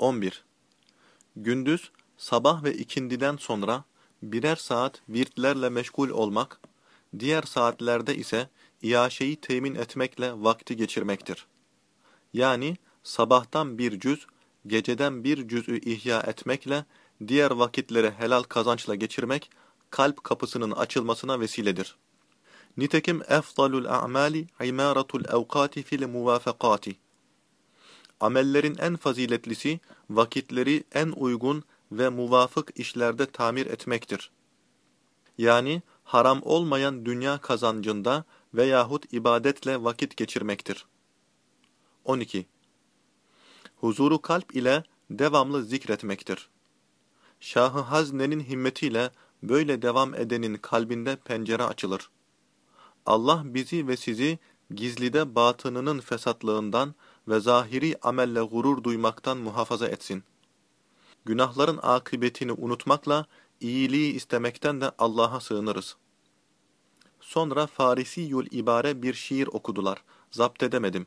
11. Gündüz, sabah ve ikindiden sonra birer saat virtlerle meşgul olmak, diğer saatlerde ise iaşeyi temin etmekle vakti geçirmektir. Yani sabahtan bir cüz, geceden bir cüz'ü ihya etmekle diğer vakitleri helal kazançla geçirmek, kalp kapısının açılmasına vesiledir. Nitekim efdalul a'mali imaratul evkati fil muvafakati. Amellerin en faziletlisi, vakitleri en uygun ve muvafık işlerde tamir etmektir. Yani haram olmayan dünya kazancında veyahut ibadetle vakit geçirmektir. 12. Huzuru kalp ile devamlı zikretmektir. Şahı Hazne'nin himmetiyle böyle devam edenin kalbinde pencere açılır. Allah bizi ve sizi gizlide batınının fesatlığından ve zahiri amelle gurur duymaktan muhafaza etsin. Günahların akıbetini unutmakla iyiliği istemekten de Allah'a sığınırız. Sonra Farisi Yul ibare bir şiir okudular. Zapt edemedim.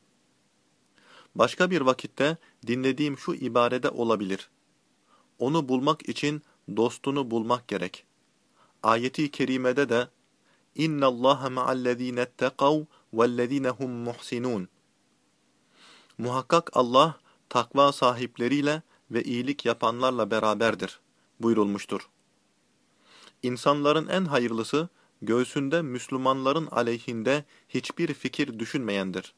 Başka bir vakitte dinlediğim şu ibarede olabilir. Onu bulmak için dostunu bulmak gerek. Ayeti kerimede de İnna Allaha ma'allezine ittekav vellezine muhsinun. Muhakkak Allah takva sahipleriyle ve iyilik yapanlarla beraberdir buyurulmuştur. İnsanların en hayırlısı göğsünde Müslümanların aleyhinde hiçbir fikir düşünmeyendir.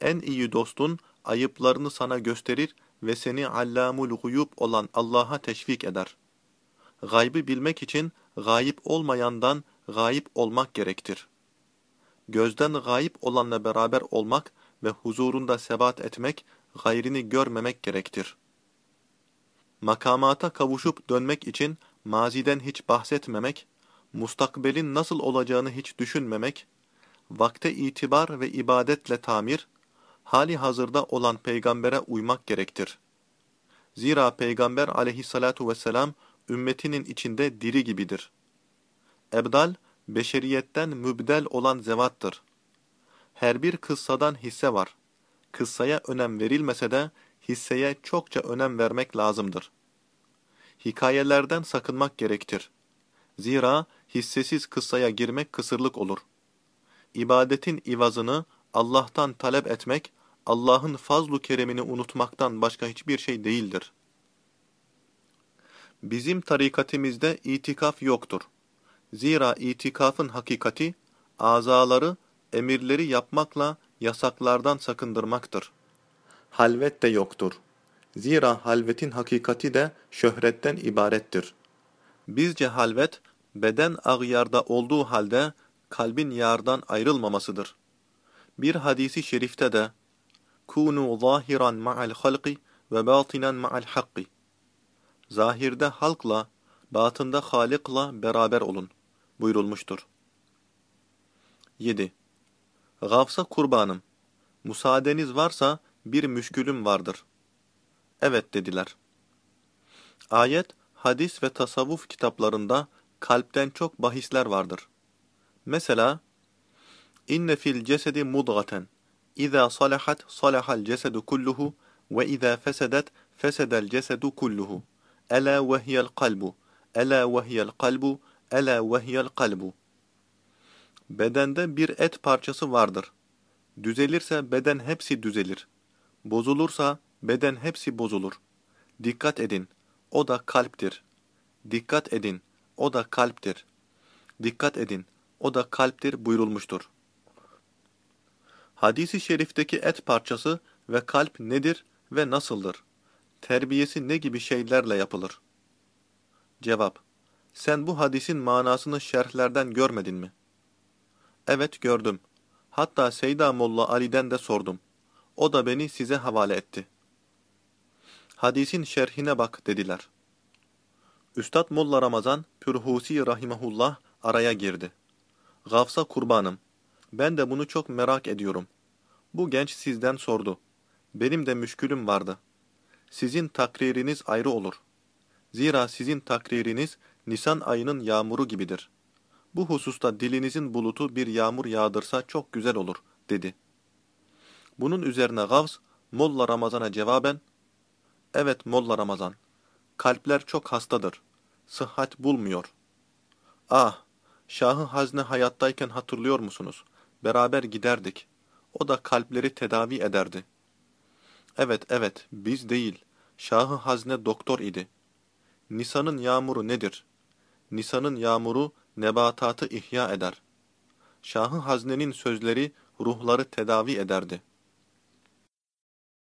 En iyi dostun ayıplarını sana gösterir ve seni allamul guyub olan Allah'a teşvik eder. Gaybı bilmek için gayip olmayandan gayip olmak gerektir. Gözden gayip olanla beraber olmak ve huzurunda sebat etmek, gayrini görmemek gerektir. Makamata kavuşup dönmek için maziden hiç bahsetmemek, mustakbelin nasıl olacağını hiç düşünmemek, vakte itibar ve ibadetle tamir, hali hazırda olan peygambere uymak gerektir. Zira peygamber aleyhissalatu vesselam ümmetinin içinde diri gibidir. Ebdal, beşeriyetten mübdel olan zevattır. Her bir kıssadan hisse var. Kıssaya önem verilmese de hisseye çokça önem vermek lazımdır. Hikayelerden sakınmak gerektir. Zira hissesiz kıssaya girmek kısırlık olur. İbadetin ivazını Allah'tan talep etmek, Allah'ın fazlu keremini unutmaktan başka hiçbir şey değildir. Bizim tarikatimizde itikaf yoktur. Zira itikafın hakikati, azaları, emirleri yapmakla yasaklardan sakındırmaktır. Halvet de yoktur. Zira halvetin hakikati de şöhretten ibarettir. Bizce halvet, beden ağyarda olduğu halde kalbin yardan ayrılmamasıdır. Bir hadisi şerifte de, Kunu zahiran ma'al halqi ve batinan ma'al hakki. Zahirde halkla, batında Halik'la beraber olun buyurulmuştur. 7. Gavsa kurbanım, müsaadeniz varsa bir müşkülüm vardır. Evet dediler. Ayet, hadis ve tasavvuf kitaplarında kalpten çok bahisler vardır. Mesela, İnne fil cesedi mudgaten, İza salahat salahal cesedu kulluhu ve iza fesedet fesedel cesedu kulluhu. Ela vehiyel kalbu, ela vehiyel kalbu, ela vehiyel kalbu. Bedende bir et parçası vardır. Düzelirse beden hepsi düzelir. Bozulursa beden hepsi bozulur. Dikkat edin, o da kalptir. Dikkat edin, o da kalptir. Dikkat edin, o da kalptir buyurulmuştur. Hadis-i şerifteki et parçası ve kalp nedir ve nasıldır? Terbiyesi ne gibi şeylerle yapılır? Cevap Sen bu hadisin manasını şerhlerden görmedin mi? Evet gördüm. Hatta Seyda Molla Ali'den de sordum. O da beni size havale etti. Hadisin şerhine bak dediler. Üstad Molla Ramazan Pürhusi Rahimahullah araya girdi. Gafsa kurbanım. Ben de bunu çok merak ediyorum. Bu genç sizden sordu. Benim de müşkülüm vardı. Sizin takririniz ayrı olur. Zira sizin takririniz Nisan ayının yağmuru gibidir. Bu hususta dilinizin bulutu bir yağmur yağdırsa çok güzel olur, dedi. Bunun üzerine Gavs, Molla Ramazan'a cevaben, Evet Molla Ramazan, kalpler çok hastadır, sıhhat bulmuyor. Ah, Şahı Hazne hayattayken hatırlıyor musunuz? Beraber giderdik. O da kalpleri tedavi ederdi. Evet, evet, biz değil. Şahı Hazne doktor idi. Nisan'ın yağmuru nedir? Nisan'ın yağmuru nebatatı ihya eder. Şahı Hazne'nin sözleri ruhları tedavi ederdi.